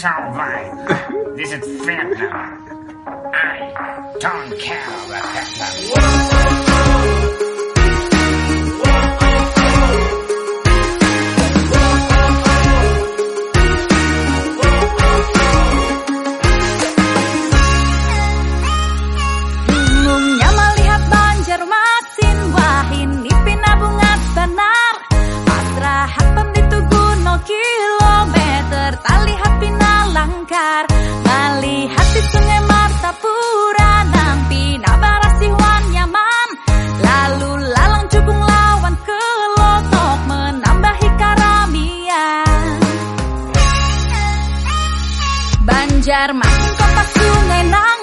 is this is Fentanyl. I don't care about that. Jerman Makin kompak sungai nang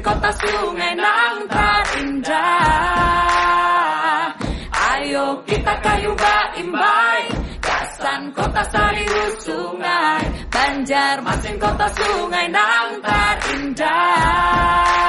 kota Sungai terindah Ayo kita kayu imbai Kasan kota Sariu sungai Banjar Banjarmasin kota Sungai Nang indah.